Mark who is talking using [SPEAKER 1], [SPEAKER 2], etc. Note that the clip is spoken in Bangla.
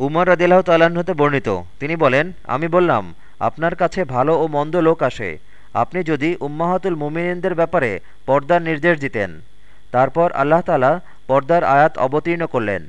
[SPEAKER 1] উমর রদিল্লাহ তাল্লাহ্নতে বর্ণিত। তিনি বলেন, আমি বললাম, আপনার কাছে ভালো ও মন্দ লোক আসে। আপনি যদি উম্মাহাতুল মুমিনদের ব্যাপারে পর্দার নির্দেশ দিতেন। তারপর আল্লাহ তালা পর্দার আয়াত অবতীর্ণ করলেন।